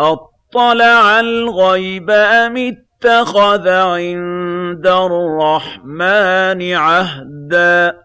أَطَّلَعَ الْغَيْبَ أَمِ اتَّخَذَ عِندَ الرَّحْمَٰنِ عَهْدًا